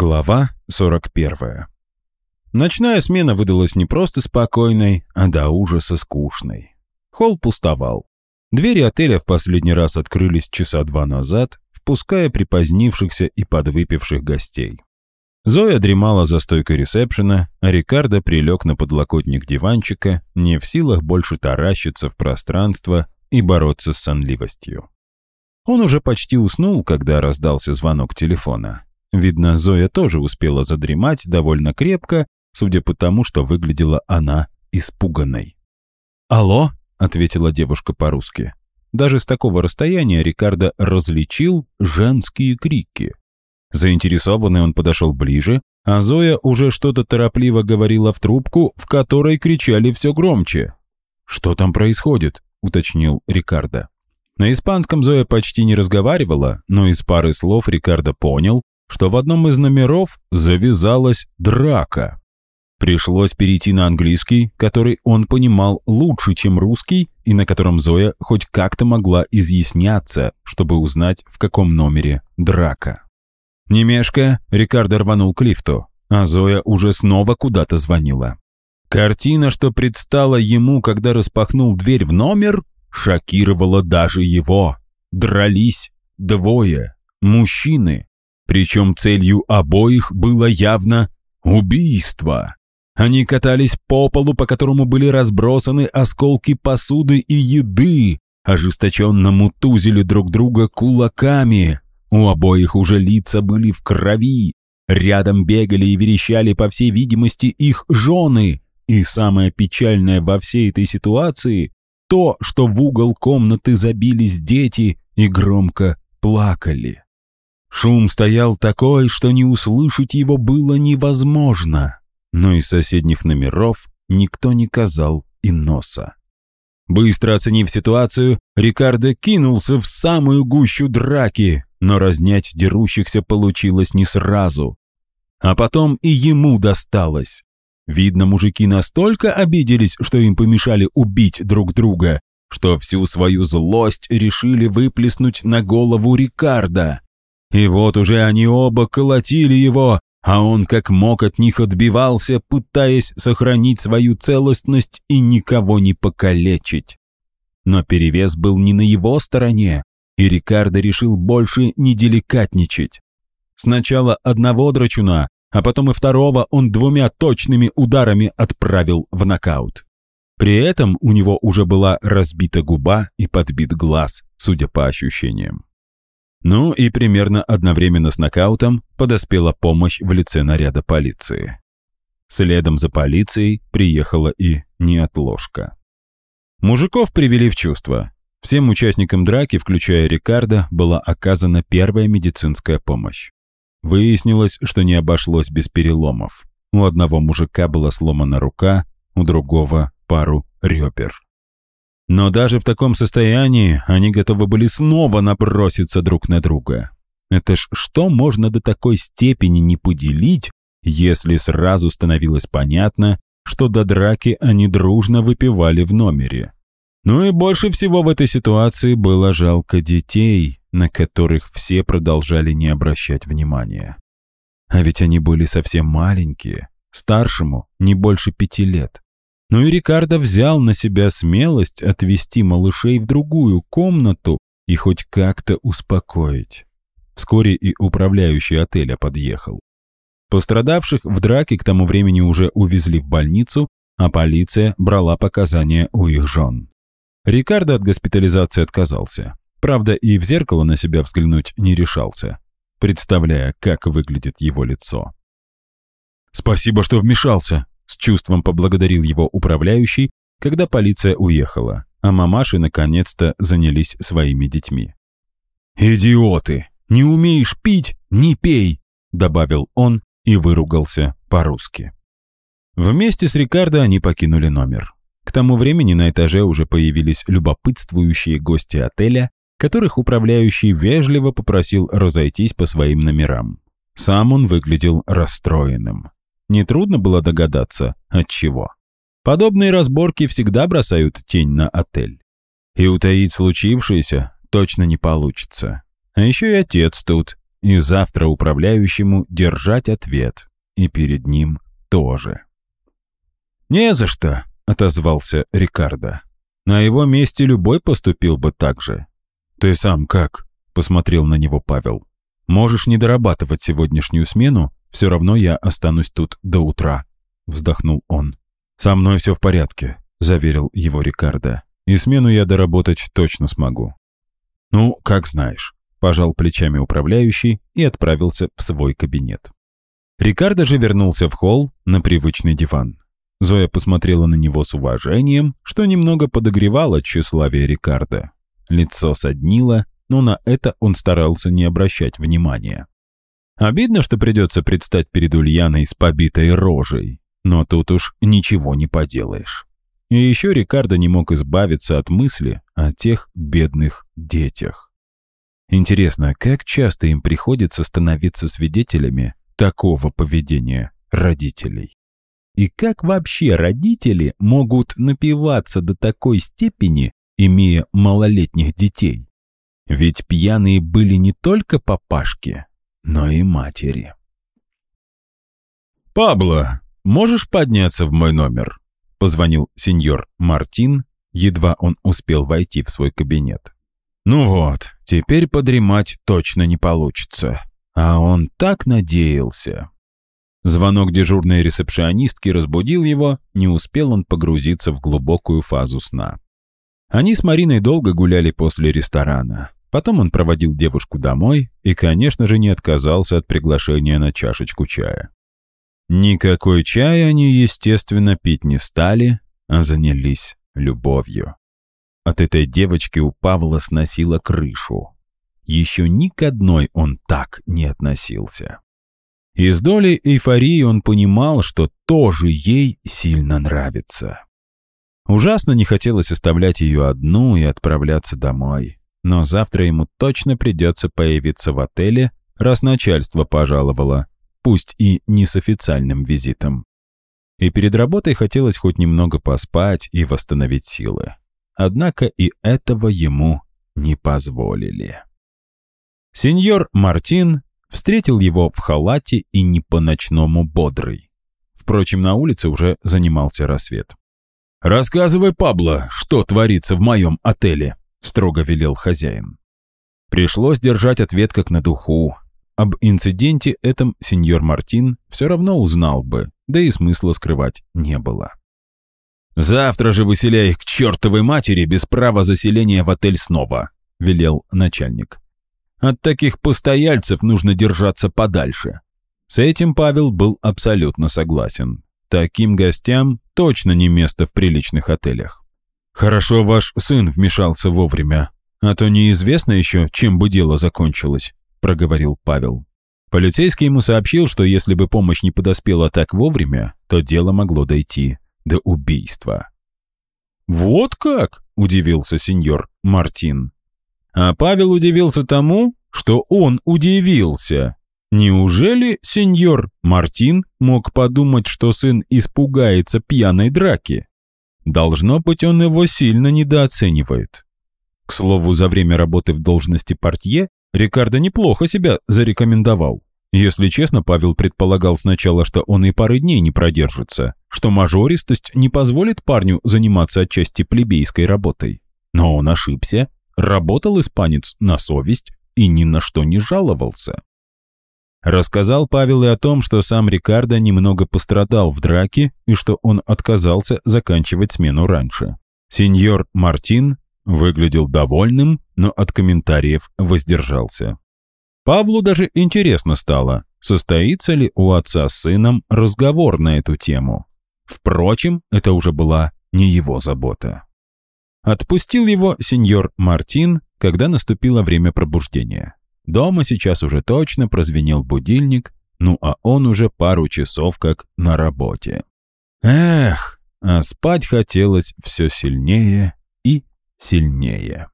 Глава 41. Ночная смена выдалась не просто спокойной, а до ужаса скучной. Холл пустовал. Двери отеля в последний раз открылись часа два назад, впуская припозднившихся и подвыпивших гостей. Зоя дремала за стойкой ресепшена, а Рикардо прилег на подлокотник диванчика, не в силах больше таращиться в пространство и бороться с сонливостью. Он уже почти уснул, когда раздался звонок телефона. Видно, Зоя тоже успела задремать довольно крепко, судя по тому, что выглядела она испуганной. «Алло?» — ответила девушка по-русски. Даже с такого расстояния Рикардо различил женские крики. Заинтересованный он подошел ближе, а Зоя уже что-то торопливо говорила в трубку, в которой кричали все громче. «Что там происходит?» — уточнил Рикардо. На испанском Зоя почти не разговаривала, но из пары слов Рикардо понял, что в одном из номеров завязалась драка. Пришлось перейти на английский, который он понимал лучше, чем русский, и на котором Зоя хоть как-то могла изъясняться, чтобы узнать, в каком номере драка. Не мешкая, Рикардо рванул к лифту, а Зоя уже снова куда-то звонила. Картина, что предстала ему, когда распахнул дверь в номер, шокировала даже его. Дрались двое, мужчины, причем целью обоих было явно убийство. Они катались по полу, по которому были разбросаны осколки посуды и еды, ожесточенно мутузили друг друга кулаками. У обоих уже лица были в крови. Рядом бегали и верещали, по всей видимости, их жены. И самое печальное во всей этой ситуации — то, что в угол комнаты забились дети и громко плакали. Шум стоял такой, что не услышать его было невозможно, но из соседних номеров никто не казал и носа. Быстро оценив ситуацию, Рикардо кинулся в самую гущу драки, но разнять дерущихся получилось не сразу. А потом и ему досталось. Видно, мужики настолько обиделись, что им помешали убить друг друга, что всю свою злость решили выплеснуть на голову Рикардо. И вот уже они оба колотили его, а он как мог от них отбивался, пытаясь сохранить свою целостность и никого не покалечить. Но перевес был не на его стороне, и Рикардо решил больше не деликатничать. Сначала одного драчуна, а потом и второго он двумя точными ударами отправил в нокаут. При этом у него уже была разбита губа и подбит глаз, судя по ощущениям. Ну и примерно одновременно с нокаутом подоспела помощь в лице наряда полиции. Следом за полицией приехала и неотложка. Мужиков привели в чувство. Всем участникам драки, включая Рикардо, была оказана первая медицинская помощь. Выяснилось, что не обошлось без переломов. У одного мужика была сломана рука, у другого – пару ребер. Но даже в таком состоянии они готовы были снова наброситься друг на друга. Это ж что можно до такой степени не поделить, если сразу становилось понятно, что до драки они дружно выпивали в номере. Ну и больше всего в этой ситуации было жалко детей, на которых все продолжали не обращать внимания. А ведь они были совсем маленькие, старшему не больше пяти лет. Но и Рикардо взял на себя смелость отвести малышей в другую комнату и хоть как-то успокоить. Вскоре и управляющий отеля подъехал. Пострадавших в драке к тому времени уже увезли в больницу, а полиция брала показания у их жен. Рикардо от госпитализации отказался. Правда, и в зеркало на себя взглянуть не решался, представляя, как выглядит его лицо. «Спасибо, что вмешался», с чувством поблагодарил его управляющий, когда полиция уехала, а мамаши наконец-то занялись своими детьми. «Идиоты! Не умеешь пить — не пей!» добавил он и выругался по-русски. Вместе с Рикардо они покинули номер. К тому времени на этаже уже появились любопытствующие гости отеля, которых управляющий вежливо попросил разойтись по своим номерам. Сам он выглядел расстроенным. Нетрудно было догадаться, от чего. Подобные разборки всегда бросают тень на отель. И утаить случившееся точно не получится. А еще и отец тут, и завтра управляющему держать ответ, и перед ним тоже. «Не за что», — отозвался Рикардо. «На его месте любой поступил бы так же». «Ты сам как?» — посмотрел на него Павел. «Можешь не дорабатывать сегодняшнюю смену, все равно я останусь тут до утра», — вздохнул он. «Со мной все в порядке», — заверил его Рикардо. «И смену я доработать точно смогу». «Ну, как знаешь», — пожал плечами управляющий и отправился в свой кабинет. Рикардо же вернулся в холл на привычный диван. Зоя посмотрела на него с уважением, что немного подогревало тщеславие Рикардо. Лицо соднило, но на это он старался не обращать внимания. Обидно, что придется предстать перед Ульяной с побитой рожей, но тут уж ничего не поделаешь. И еще Рикардо не мог избавиться от мысли о тех бедных детях. Интересно, как часто им приходится становиться свидетелями такого поведения родителей? И как вообще родители могут напиваться до такой степени, имея малолетних детей? Ведь пьяные были не только папашки, но и матери. «Пабло, можешь подняться в мой номер?» — позвонил сеньор Мартин, едва он успел войти в свой кабинет. «Ну вот, теперь подремать точно не получится. А он так надеялся». Звонок дежурной ресепшионистки разбудил его, не успел он погрузиться в глубокую фазу сна. Они с Мариной долго гуляли после ресторана. Потом он проводил девушку домой и, конечно же, не отказался от приглашения на чашечку чая. Никакой чая они, естественно, пить не стали, а занялись любовью. От этой девочки у Павла сносило крышу. Еще ни к одной он так не относился. Из доли эйфории он понимал, что тоже ей сильно нравится. Ужасно не хотелось оставлять ее одну и отправляться домой. Но завтра ему точно придется появиться в отеле, раз начальство пожаловало, пусть и не с официальным визитом. И перед работой хотелось хоть немного поспать и восстановить силы. Однако и этого ему не позволили. Сеньор Мартин встретил его в халате и не по-ночному бодрый. Впрочем, на улице уже занимался рассвет. «Рассказывай, Пабло, что творится в моем отеле», — строго велел хозяин. Пришлось держать ответ как на духу. Об инциденте этом сеньор Мартин все равно узнал бы, да и смысла скрывать не было. «Завтра же выселяй их к чертовой матери без права заселения в отель снова», — велел начальник. От таких постояльцев нужно держаться подальше. С этим Павел был абсолютно согласен. Таким гостям точно не место в приличных отелях. «Хорошо ваш сын вмешался вовремя, а то неизвестно еще, чем бы дело закончилось», — проговорил Павел. Полицейский ему сообщил, что если бы помощь не подоспела так вовремя, то дело могло дойти до убийства. «Вот как?» — удивился сеньор Мартин. А Павел удивился тому, что он удивился. Неужели сеньор Мартин мог подумать, что сын испугается пьяной драки? Должно быть, он его сильно недооценивает. К слову, за время работы в должности портье Рикардо неплохо себя зарекомендовал. Если честно, Павел предполагал сначала, что он и пары дней не продержится, что мажористость не позволит парню заниматься отчасти плебейской работой. Но он ошибся Работал испанец на совесть и ни на что не жаловался. Рассказал Павел и о том, что сам Рикардо немного пострадал в драке и что он отказался заканчивать смену раньше. Сеньор Мартин выглядел довольным, но от комментариев воздержался. Павлу даже интересно стало, состоится ли у отца с сыном разговор на эту тему. Впрочем, это уже была не его забота. Отпустил его сеньор Мартин, когда наступило время пробуждения. Дома сейчас уже точно прозвенел будильник, ну а он уже пару часов как на работе. Эх, а спать хотелось все сильнее и сильнее.